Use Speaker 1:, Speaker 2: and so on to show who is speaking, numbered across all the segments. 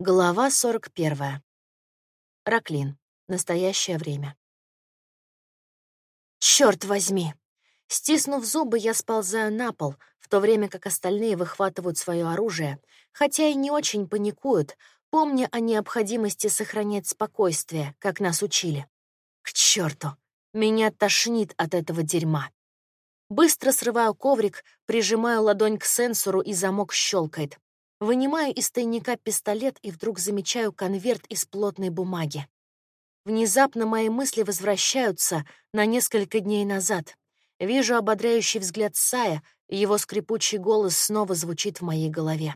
Speaker 1: Глава 41. Раклин. Настоящее время. Черт возьми! Стиснув зубы, я сползаю на пол, в то время как остальные выхватывают свое оружие, хотя и не очень паникуют, помня о необходимости сохранять спокойствие, как нас учили. К черту! Меня тошнит от этого дерьма. Быстро срываю коврик, прижимаю ладонь к сенсору, и замок щелкает. Вынимаю из тайника пистолет и вдруг замечаю конверт из плотной бумаги. Внезапно мои мысли возвращаются на несколько дней назад. Вижу ободряющий взгляд Сая, его скрипучий голос снова звучит в моей голове.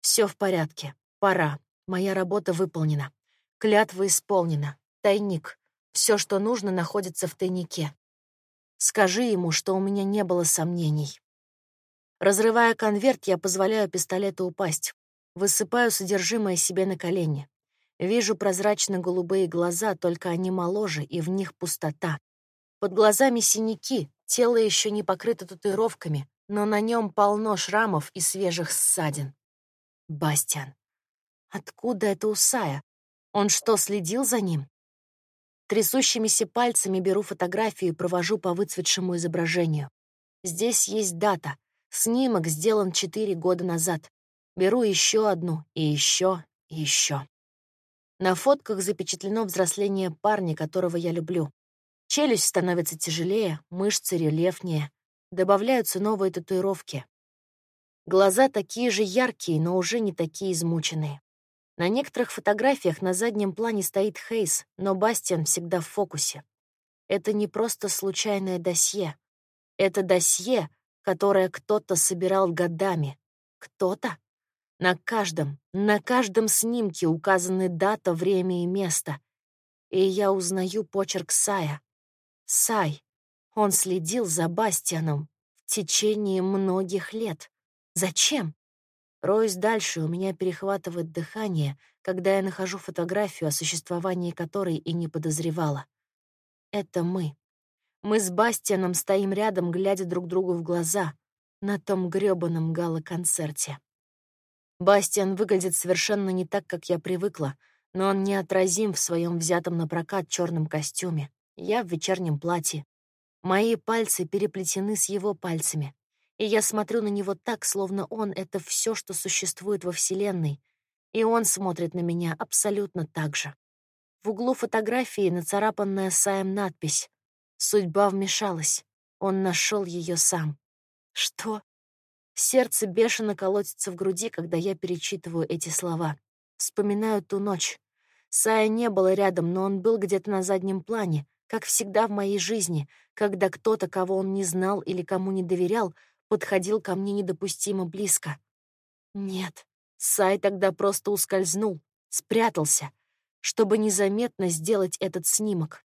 Speaker 1: Все в порядке. Пора. Моя работа выполнена. Клятва исполнена. Тайник. Все, что нужно, находится в тайнике. Скажи ему, что у меня не было сомнений. Разрывая конверт, я позволяю пистолету упасть. Высыпаю содержимое себе на колени. Вижу прозрачно-голубые глаза, только они моложе, и в них пустота. Под глазами синяки, тело еще не покрыто татуировками, но на нем полно шрамов и свежих ссадин. Бастиан. Откуда это у? Он что, следил за ним? Трясущимися пальцами беру фотографию и провожу по выцветшему изображению. Здесь есть дата Снимок сделан четыре года назад. Беру еще одну, и еще, и еще. На фотках запечатлено взросление парня, которого я люблю. Челюсть становится тяжелее, мышцы рельефнее. Добавляются новые татуировки. Глаза такие же яркие, но уже не такие измученные. На некоторых фотографиях на заднем плане стоит Хейс, но Бастиан всегда в фокусе. Это не просто случайное досье. Это досье, которое кто-то собирал годами. Кто-то? На каждом, на каждом снимке указаны дата, время и место. И я узнаю почерк Сая. Сай. Он следил за Бастианом в течение многих лет. Зачем? Роюсь дальше, у меня перехватывает дыхание, когда я нахожу фотографию, о существовании которой и не подозревала. Это мы. Мы с Бастианом стоим рядом, глядя друг другу в глаза на том грёбаном гала-концерте. Бастиан выглядит совершенно не так, как я привыкла, но он неотразим в своем взятом на прокат черном костюме. Я в вечернем платье. Мои пальцы переплетены с его пальцами, и я смотрю на него так, словно он — это все, что существует во Вселенной, и он смотрит на меня абсолютно так же. В углу фотографии нацарапанная Саем надпись Судьба вмешалась. Он нашел ее сам. Что? Сердце бешено колотится в груди, когда я перечитываю эти слова. Вспоминаю ту ночь. Сая не было рядом, но он был где-то на заднем плане, как всегда в моей жизни, когда кто-то, кого он не знал или кому не доверял, подходил ко мне недопустимо близко. Нет, Сай тогда просто ускользнул, спрятался, чтобы незаметно сделать этот снимок.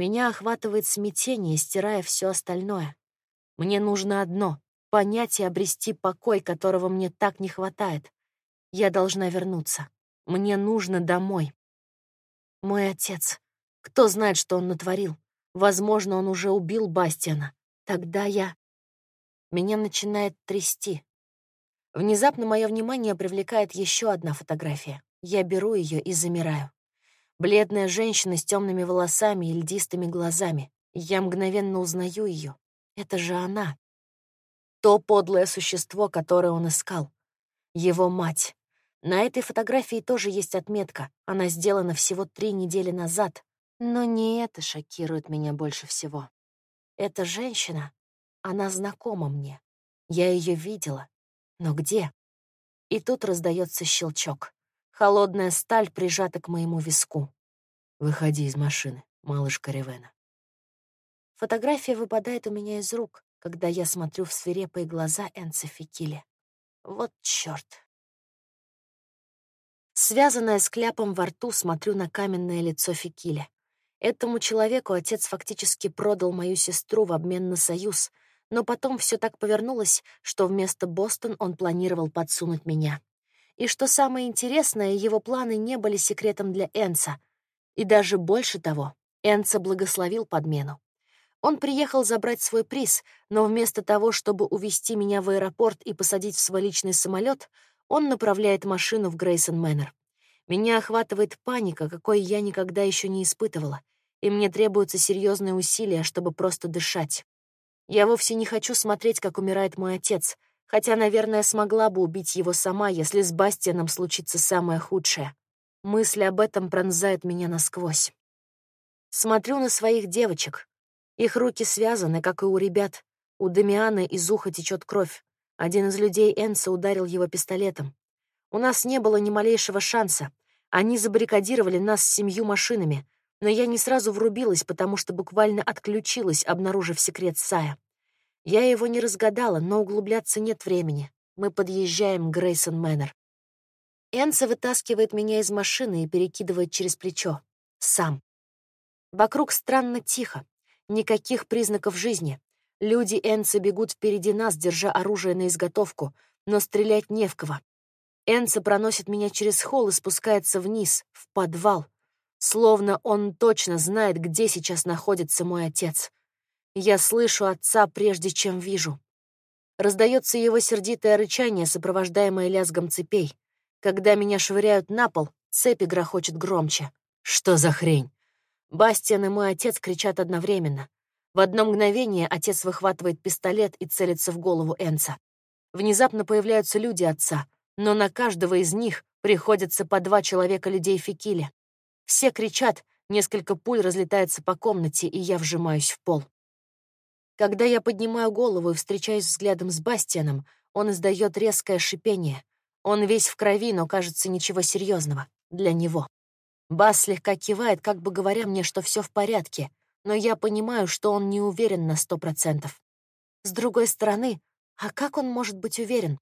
Speaker 1: Меня охватывает смятение, стирая все остальное. Мне нужно одно — понять и обрести покой, которого мне так не хватает. Я должна вернуться. Мне нужно домой. Мой отец. Кто знает, что он натворил? Возможно, он уже убил Бастиана. Тогда я... Меня начинает трясти. Внезапно мое внимание привлекает еще одна фотография. Я беру ее и замираю. Бледная женщина с темными волосами и льдистыми глазами. Я мгновенно узнаю ее. Это же она. То подлое существо, которое он искал. Его мать. На этой фотографии тоже есть отметка. Она сделана всего три недели назад. Но не это шокирует меня больше всего. Эта женщина, она знакома мне. Я ее видела. Но где? И тут раздается щелчок. Холодная сталь прижата к моему виску. «Выходи из машины, малышка Ревена». Фотография выпадает у меня из рук, когда я смотрю в свирепые глаза Энца Фикили. Вот чёрт. Связанная с кляпом во рту, смотрю на каменное лицо Фикили. Этому человеку отец фактически продал мою сестру в обмен на союз, но потом все так повернулось, что вместо Бостон он планировал подсунуть меня. И что самое интересное, его планы не были секретом для Энца. И даже больше того, Энца благословил подмену. Он приехал забрать свой приз, но вместо того, чтобы увезти меня в аэропорт и посадить в свой личный самолет, он направляет машину в Грейсон Мэннер. Меня охватывает паника, какой я никогда еще не испытывала, и мне требуются серьезные усилия, чтобы просто дышать. Я вовсе не хочу смотреть, как умирает мой отец, хотя, наверное, смогла бы убить его сама, если с Бастианом случится самое худшее. Мысль об этом пронзает меня насквозь. Смотрю на своих девочек. Их руки связаны, как и у ребят. У Дамиана из уха течет кровь. Один из людей Энса ударил его пистолетом. У нас не было ни малейшего шанса. Они забаррикадировали нас семью машинами, но я не сразу врубилась, потому что буквально отключилась, обнаружив секрет Сая. Я его не разгадала, но углубляться нет времени. Мы подъезжаем к Грейсон Мэннер. Энса вытаскивает меня из машины и перекидывает через плечо. Сам. Вокруг странно тихо. Никаких признаков жизни. Люди Энса бегут впереди нас, держа оружие на изготовку, но стрелять не в кого. Энса проносит меня через холл и спускается вниз, в подвал. Словно он точно знает, где сейчас находится мой отец. Я слышу отца, прежде чем вижу. Раздается его сердитое рычание, сопровождаемое лязгом цепей. Когда меня швыряют на пол, цепи грохочет громче. Что за хрень? Бастиан и мой отец кричат одновременно. В одно мгновение отец выхватывает пистолет и целится в голову Энца. Внезапно появляются люди отца, но на каждого из них приходится по два человека людей Фекили. Все кричат, несколько пуль разлетается по комнате, и я вжимаюсь в пол. Когда я поднимаю голову и встречаюсь взглядом с Бастианом, он издает резкое шипение. Он весь в крови, но кажется ничего серьезного для него. Бас слегка кивает, как бы говоря мне, что все в порядке, но я понимаю, что он не уверен на сто процентов. С другой стороны, а как он может быть уверен?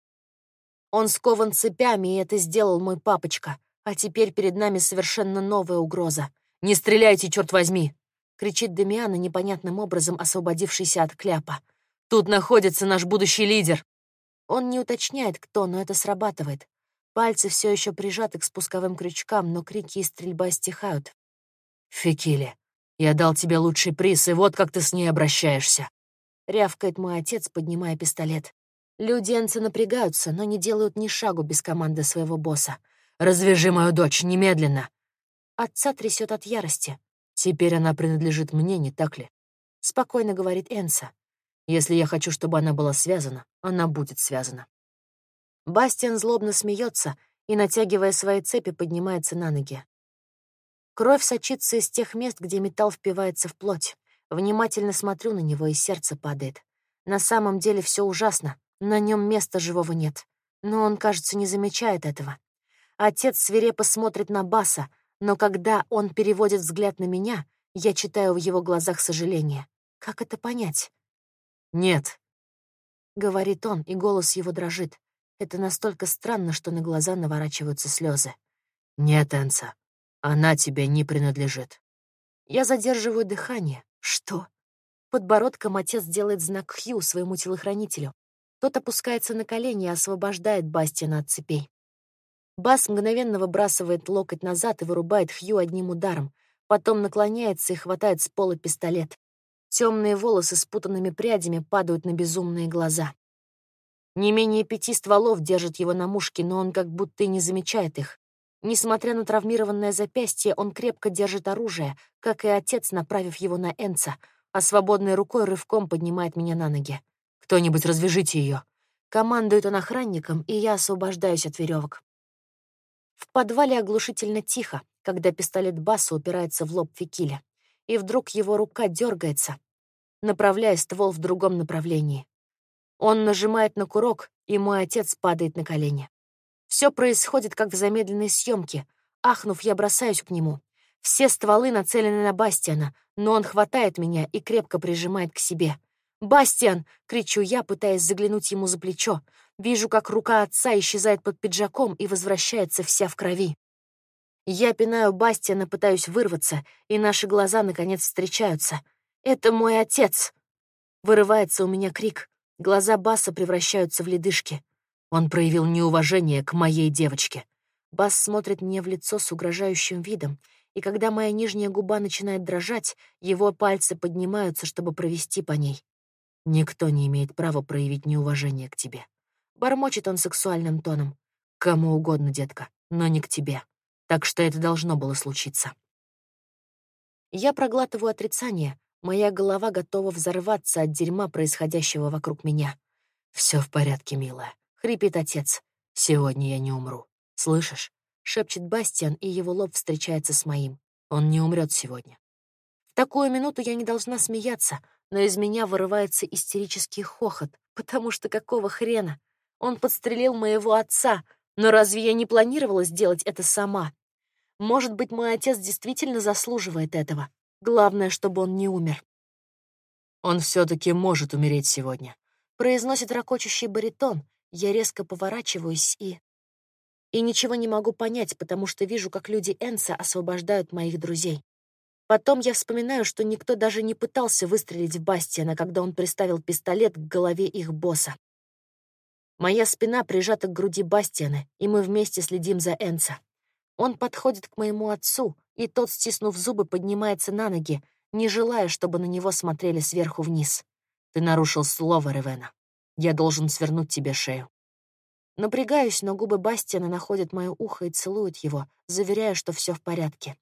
Speaker 1: Он скован цепями, и это сделал мой папочка, а теперь перед нами совершенно новая угроза. «Не стреляйте, черт возьми!» кричит Демиана, непонятным образом освободившийся от кляпа. «Тут находится наш будущий лидер!» Он не уточняет, кто, но это срабатывает. Пальцы все еще прижаты к спусковым крючкам, но крики и стрельба стихают. «Фекили, я дал тебе лучший приз, и вот как ты с ней обращаешься!» Рявкает мой отец, поднимая пистолет. Люди Энца напрягаются, но не делают ни шагу без команды своего босса. «Развяжи мою дочь, немедленно!» Отца трясет от ярости. Теперь она принадлежит мне, не так ли? Спокойно говорит Энса. Если я хочу, чтобы она была связана, она будет связана. Бастиан злобно смеется и, натягивая свои цепи, поднимается на ноги. Кровь сочится из тех мест, где металл впивается в плоть. Внимательно смотрю на него, и сердце падает. На самом деле все ужасно. На нем места живого нет. Но он, кажется, не замечает этого. Отец свирепо смотрит на Баса, но когда он переводит взгляд на меня, я читаю в его глазах сожаление. Как это понять? «Нет», — говорит он, и голос его дрожит. Это настолько странно, что на глаза наворачиваются слезы. «Нет, Энса, она тебе не принадлежит». Я задерживаю дыхание. Что? Подбородком отец делает знак Хью своему телохранителю. Тот опускается на колени и освобождает Бастиана от цепей. Бас мгновенно выбрасывает локоть назад и вырубает Хью одним ударом, потом наклоняется и хватает с пола пистолет. Темные волосы с путанными прядями падают на безумные глаза. Не менее пяти стволов держат его на мушке, но он как будто и не замечает их. Несмотря на травмированное запястье, он крепко держит оружие, как и отец, направив его на Энца, а свободной рукой рывком поднимает меня на ноги. «Кто-нибудь развяжите ее!» Командует он охранником, и я освобождаюсь от веревок. В подвале оглушительно тихо, когда пистолет Басса упирается в лоб Фекиля. И вдруг его рука дергается, направляя ствол в другом направлении. Он нажимает на курок, и мой отец падает на колени. Все происходит, как в замедленной съемке. Ахнув, я бросаюсь к нему. Все стволы нацелены на Бастиана, но он хватает меня и крепко прижимает к себе. «Бастиан!» — кричу я, пытаясь заглянуть ему за плечо. Вижу, как рука отца исчезает под пиджаком и возвращается вся в крови. Я пинаю Бастиана, пытаюсь вырваться, и наши глаза, наконец, встречаются. «Это мой отец!» Вырывается у меня крик. Глаза Баса превращаются в ледышки. Он проявил неуважение к моей девочке. Бас смотрит мне в лицо с угрожающим видом, и когда моя нижняя губа начинает дрожать, его пальцы поднимаются, чтобы провести по ней. Никто не имеет права проявить неуважение к тебе. Бормочет он сексуальным тоном. Кому угодно, детка, но не к тебе. Так что это должно было случиться. Я проглатываю отрицание, моя голова готова взорваться от дерьма, происходящего вокруг меня. Все в порядке, милая», — хрипит отец. «Сегодня я не умру. Слышишь?» — шепчет Бастиан, и его лоб встречается с моим. «Он не умрет сегодня». В такую минуту я не должна смеяться, но из меня вырывается истерический хохот, потому что какого хрена? Он подстрелил моего отца, но разве я не планировала сделать это сама? Может быть, мой отец действительно заслуживает этого. Главное, чтобы он не умер. Он все таки может умереть сегодня. Произносит ракочущий баритон. Я резко поворачиваюсь и... И ничего не могу понять, потому что вижу, как люди Энса освобождают моих друзей. Потом я вспоминаю, что никто даже не пытался выстрелить в Бастиана, когда он приставил пистолет к голове их босса. Моя спина прижата к груди Бастиана, и мы вместе следим за Энса. Он подходит к моему отцу, и тот, стиснув зубы, поднимается на ноги, не желая, чтобы на него смотрели сверху вниз. Ты нарушил слово, Ревена. Я должен свернуть тебе шею. Напрягаюсь, но губы Бастиана находят мое ухо и целуют его, заверяя, что все в порядке.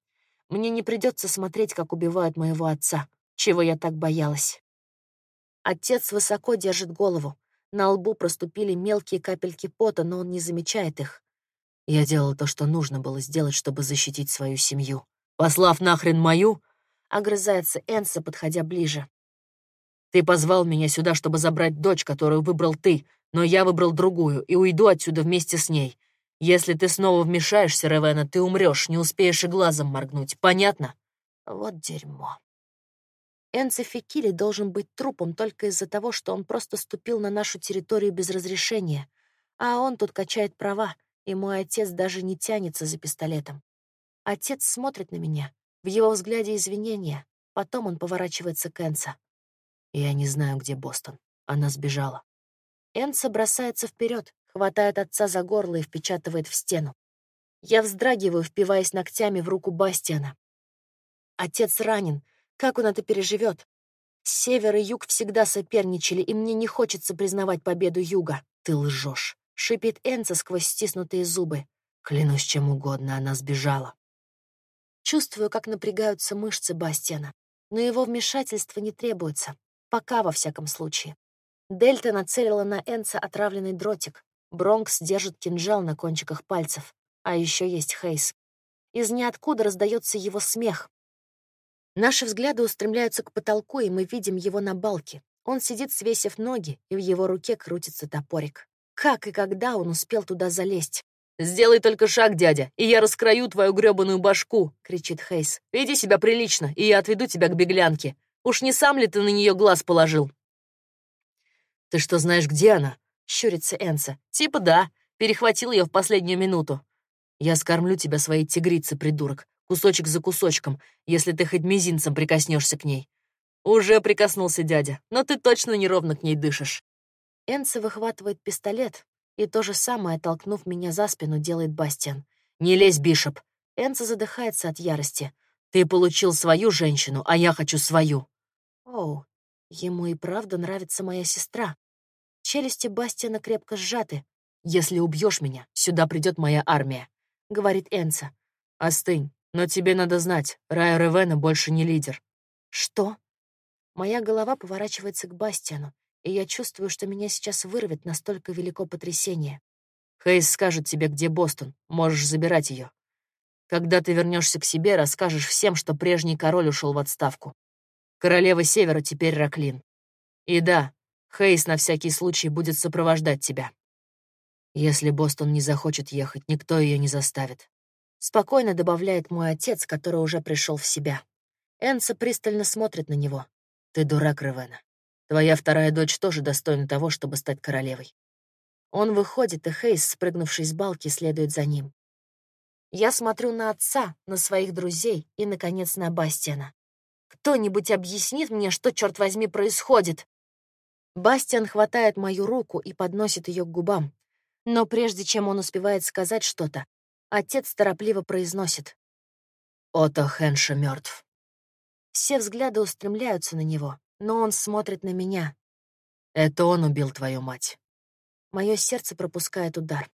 Speaker 1: Мне не придется смотреть, как убивают моего отца, чего я так боялась. Отец высоко держит голову. На лбу проступили мелкие капельки пота, но он не замечает их. Я делал то, что нужно было сделать, чтобы защитить свою семью. «Послав нахрен мою?» — огрызается Энса, подходя ближе. «Ты позвал меня сюда, чтобы забрать дочь, которую выбрал ты, но я выбрал другую и уйду отсюда вместе с ней. Если ты снова вмешаешься, Ревена, ты умрешь, не успеешь и глазом моргнуть. Понятно?» Вот дерьмо. Энце Фекили должен быть трупом только из-за того, что он просто ступил на нашу территорию без разрешения, а он тут качает права, и мой отец даже не тянется за пистолетом. Отец смотрит на меня, в его взгляде извинения, потом он поворачивается к Энса. Я не знаю, где Бостон. Она сбежала. Энса бросается вперед, хватает отца за горло и впечатывает в стену. Я вздрагиваю, впиваясь ногтями в руку Бастиана. Отец ранен. Как он это переживет? Север и юг всегда соперничали, и мне не хочется признавать победу юга. Ты лжешь. Шипит Энца сквозь стиснутые зубы. Клянусь чем угодно, она сбежала. Чувствую, как напрягаются мышцы Бастиана, но его вмешательство не требуется. Пока, во всяком случае. Дельта нацелила на Энца отравленный дротик. Бронкс держит кинжал на кончиках пальцев. А еще есть Хейс. Из ниоткуда раздается его смех. Наши взгляды устремляются к потолку, и мы видим его на балке. Он сидит, свесив ноги, и в его руке крутится топорик. Как и когда он успел туда залезть? «Сделай только шаг, дядя, и я раскрою твою грёбаную башку!» — кричит Хейс. «Веди себя прилично, и я отведу тебя к беглянке. Уж не сам ли ты на нее глаз положил?» «Ты что, знаешь, где она?» — щурится Энса. «Типа да. Перехватил ее в последнюю минуту. Я скормлю тебя своей тигрице, придурок, кусочек за кусочком, если ты хоть мизинцем прикоснешься к ней». «Уже прикоснулся дядя, но ты точно неровно к ней дышишь». Энце выхватывает пистолет, и то же самое, толкнув меня за спину, делает Бастиан. «Не лезь, Бишоп!» Энце задыхается от ярости. «Ты получил свою женщину, а я хочу свою!» Оу, ему и правда нравится моя сестра. Челюсти Бастиана крепко сжаты. «Если убьешь меня, сюда придет моя армия», — говорит Энца. «Остынь, но тебе надо знать, Рая Ревена больше не лидер». «Что?» Моя голова поворачивается к Бастиану, и я чувствую, что меня сейчас вырвет настолько велико потрясение. Хейс скажет тебе, где Бостон, можешь забирать ее. Когда ты вернешься к себе, расскажешь всем, что прежний король ушел в отставку. Королева Севера теперь Раклин. И да, Хейс на всякий случай будет сопровождать тебя. Если Бостон не захочет ехать, никто ее не заставит. Спокойно добавляет мой отец, который уже пришел в себя. Энса пристально смотрит на него. Ты дурак, Ревена. Твоя вторая дочь тоже достойна того, чтобы стать королевой. Он выходит, и Хейс, спрыгнувший с балки, следует за ним. Я смотрю на отца, на своих друзей и, наконец, на Бастиана. Кто-нибудь объяснит мне, что, черт возьми, происходит? Бастиан хватает мою руку и подносит ее к губам. Но прежде чем он успевает сказать что-то, отец торопливо произносит. «Ото Хенша мертв. Все взгляды устремляются на него но он смотрит на меня. Это он убил твою мать. Мое сердце пропускает удар.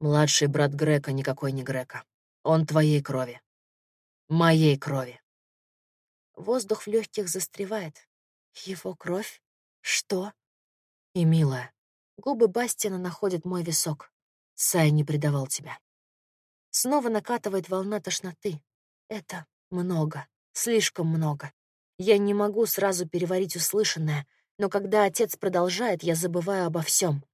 Speaker 1: Младший брат Грека никакой не Грека.
Speaker 2: Он твоей крови. Моей крови.
Speaker 1: Воздух в легких застревает. Его кровь? Что?
Speaker 2: И, милая,
Speaker 1: губы Бастина находят мой висок.
Speaker 2: Сай не предавал тебя.
Speaker 1: Снова накатывает волна тошноты. Это много, слишком много. Я не могу сразу переварить услышанное, но когда отец продолжает, я забываю обо всем.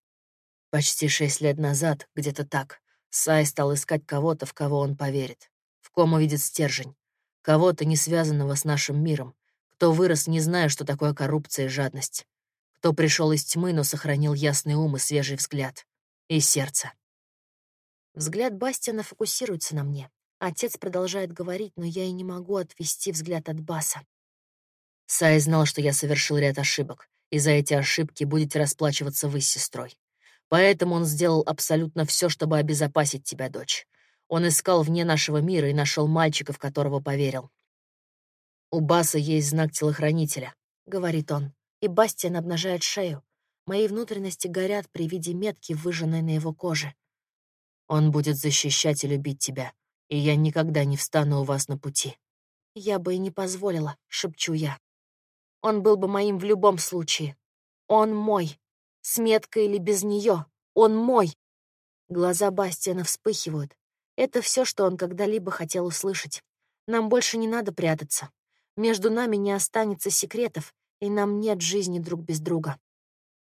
Speaker 2: Почти шесть лет назад, где-то так, Сай стал искать кого-то, в кого он поверит, в ком увидит стержень, кого-то, не связанного с нашим миром, кто вырос, не зная, что такое коррупция и жадность, кто пришел из тьмы, но сохранил ясный ум и свежий взгляд. И сердце.
Speaker 1: Взгляд Бастиана фокусируется на мне. Отец продолжает говорить, но я и не могу отвести взгляд от Баса.
Speaker 2: Сай знал, что я совершил ряд ошибок, и за эти ошибки будете расплачиваться вы с сестрой. Поэтому он сделал абсолютно все, чтобы обезопасить тебя, дочь. Он искал вне нашего мира и нашел мальчика, в которого поверил. «У Баса есть знак телохранителя», — говорит он, и Бастиан обнажает шею. Мои внутренности горят при виде метки, выжженной на его коже. Он будет защищать и любить тебя, и я никогда не встану у вас на пути.
Speaker 1: Я бы и не позволила, шепчу я. Он был бы моим в любом случае. Он мой. С меткой или без нее. Он мой. Глаза Бастиана вспыхивают. Это все, что он когда-либо хотел услышать. Нам больше не надо прятаться. Между нами не останется секретов, и нам нет жизни друг без друга.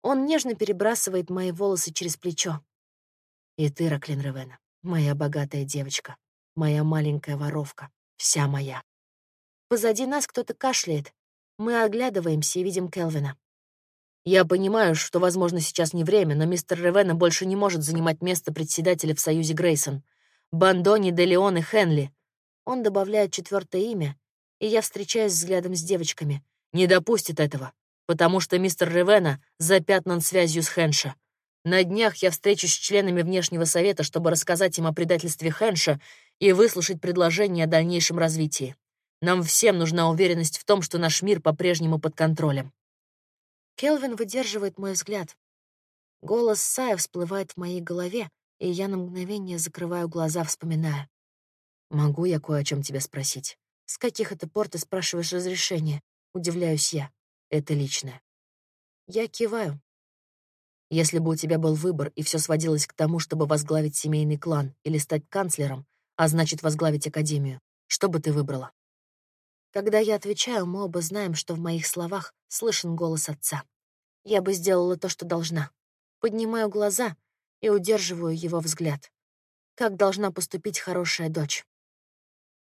Speaker 1: Он нежно перебрасывает мои волосы через плечо. И ты, Раклин Ревена, моя богатая девочка, моя маленькая воровка, вся моя. Позади нас кто-то кашляет, мы оглядываемся и видим Келвина.
Speaker 2: Я понимаю, что, возможно, сейчас не время, но мистер Ревена больше не может занимать место председателя в Союзе Грейсон. Бандони, Де Леон и Хенли.
Speaker 1: Он добавляет четвертое имя, и я встречаюсь взглядом с девочками.
Speaker 2: Не допустит этого, потому что мистер Ревена запятнан связью с Хенша. На днях я встречусь с членами внешнего совета, чтобы рассказать им о предательстве Хенша и выслушать предложение о дальнейшем развитии. Нам всем нужна уверенность в том, что наш мир по-прежнему под контролем.
Speaker 1: Келвин выдерживает мой взгляд. Голос Сая всплывает в моей голове, и я на мгновение закрываю глаза, вспоминая.
Speaker 2: «Могу я кое о чем тебя спросить?»
Speaker 1: «С каких это пор ты спрашиваешь разрешение?» Удивляюсь я.
Speaker 2: «Это личное».
Speaker 1: Я киваю.
Speaker 2: Если бы у тебя был выбор, и все сводилось к тому, чтобы возглавить семейный клан или стать канцлером, а значит, возглавить академию, что бы ты выбрала?
Speaker 1: Когда я отвечаю, мы оба знаем, что в моих словах слышен голос отца. Я бы сделала то, что должна. Поднимаю глаза и удерживаю его взгляд. Как должна поступить хорошая дочь?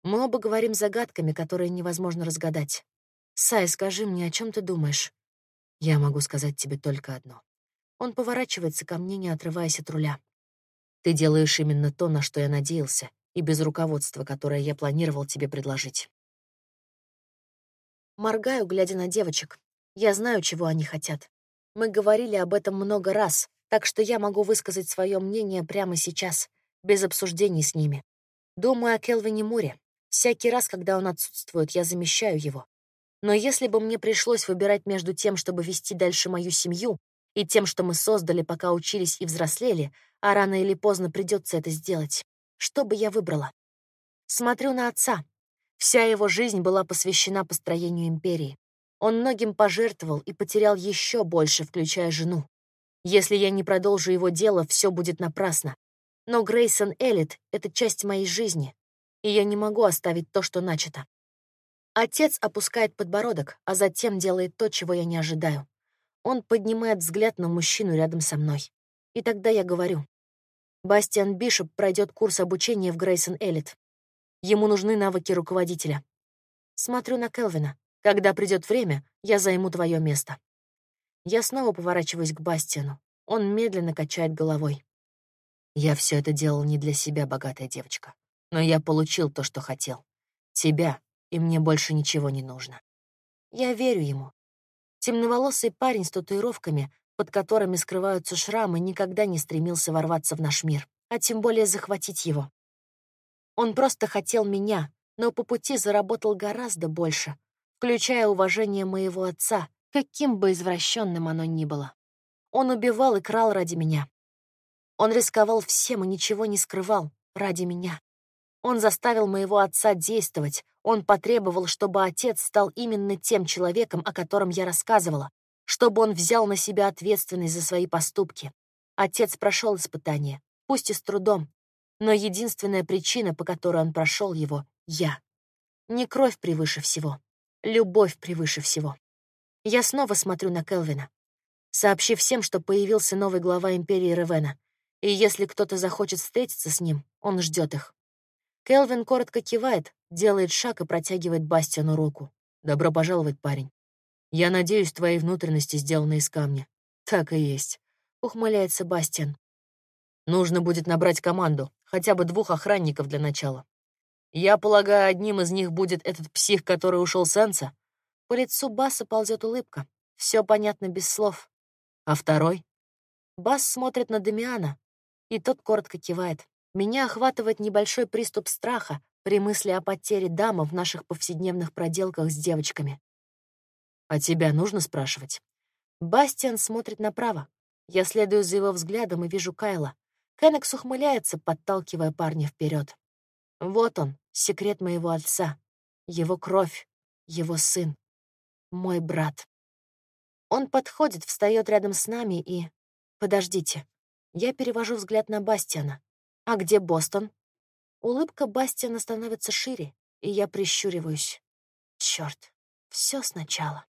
Speaker 1: Мы оба говорим загадками, которые невозможно разгадать. «Сай, скажи мне, о чем ты думаешь?»
Speaker 2: «Я могу сказать тебе только одно».
Speaker 1: Он поворачивается ко мне, не отрываясь от руля.
Speaker 2: «Ты делаешь именно то, на что я надеялся, и без руководства, которое я планировал тебе предложить».
Speaker 1: Моргаю, глядя на девочек. Я знаю, чего они хотят. Мы говорили об этом много раз, так что я могу высказать свое мнение прямо сейчас, без обсуждений с ними. Думаю о Келвине Муре. Всякий раз, когда он отсутствует, я замещаю его. Но если бы мне пришлось выбирать между тем, чтобы вести дальше мою семью, и тем, что мы создали, пока учились и взрослели, а рано или поздно придется это сделать, что бы я выбрала? Смотрю на отца. Вся его жизнь была посвящена построению империи. Он многим пожертвовал и потерял еще больше, включая жену. Если я не продолжу его дело, все будет напрасно. Но Грейсон Эллит — это часть моей жизни, и я не могу оставить то, что начато. Отец опускает подбородок, а затем делает то, чего я не ожидаю. Он поднимает взгляд на мужчину рядом со мной. И тогда я говорю. Бастиан Бишоп пройдет курс обучения в Грейсон Эллит. Ему нужны навыки руководителя. Смотрю на Келвина. Когда придет время, я займу твое место. Я снова поворачиваюсь к Бастиану. Он медленно качает головой.
Speaker 2: Я все это делал не для себя, богатая девочка. Но я получил то, что хотел. Тебя, и мне больше ничего не нужно.
Speaker 1: Я верю ему. Темноволосый парень с татуировками, под которыми скрываются шрамы, никогда не стремился ворваться в наш мир, а тем более захватить его. Он просто хотел меня, но по пути заработал гораздо больше, включая уважение моего отца, каким бы извращенным оно ни было. Он убивал и крал ради меня. Он рисковал всем и ничего не скрывал ради меня. Он заставил моего отца действовать. Он потребовал, чтобы отец стал именно тем человеком, о котором я рассказывала, чтобы он взял на себя ответственность за свои поступки. Отец прошел испытание, пусть и с трудом, но единственная причина, по которой он прошел его — я. Не кровь превыше всего, любовь превыше всего. Я снова смотрю на Келвина, сообщив всем, что появился новый глава Империи Ревена, и если кто-то захочет встретиться с ним, он ждет их. Келвин коротко кивает, делает шаг и протягивает Бастиану руку. «Добро пожаловать, парень. Я надеюсь, твои внутренности сделаны из камня». «Так и есть», — ухмыляется Бастиан. «Нужно будет набрать команду, хотя бы двух охранников для начала. Я полагаю, одним из них будет этот псих, который ушел с Энса?» По лицу Баса ползет улыбка. Все понятно без слов. А второй? Бас смотрит на Дамиана, и тот коротко кивает. Меня охватывает небольшой приступ страха при мысли о потере дамы в наших повседневных проделках с девочками. «А тебя нужно спрашивать?» Бастиан смотрит направо. Я следую за его взглядом и вижу Кайла. Кеннекс ухмыляется, подталкивая парня вперед. Вот он, секрет моего отца. Его кровь, его сын, мой брат. Он подходит, встает рядом с нами и... Подождите. Я перевожу взгляд на Бастиана. «А где Бостон?» Улыбка Бастиана становится шире, и я прищуриваюсь. Черт, все сначала.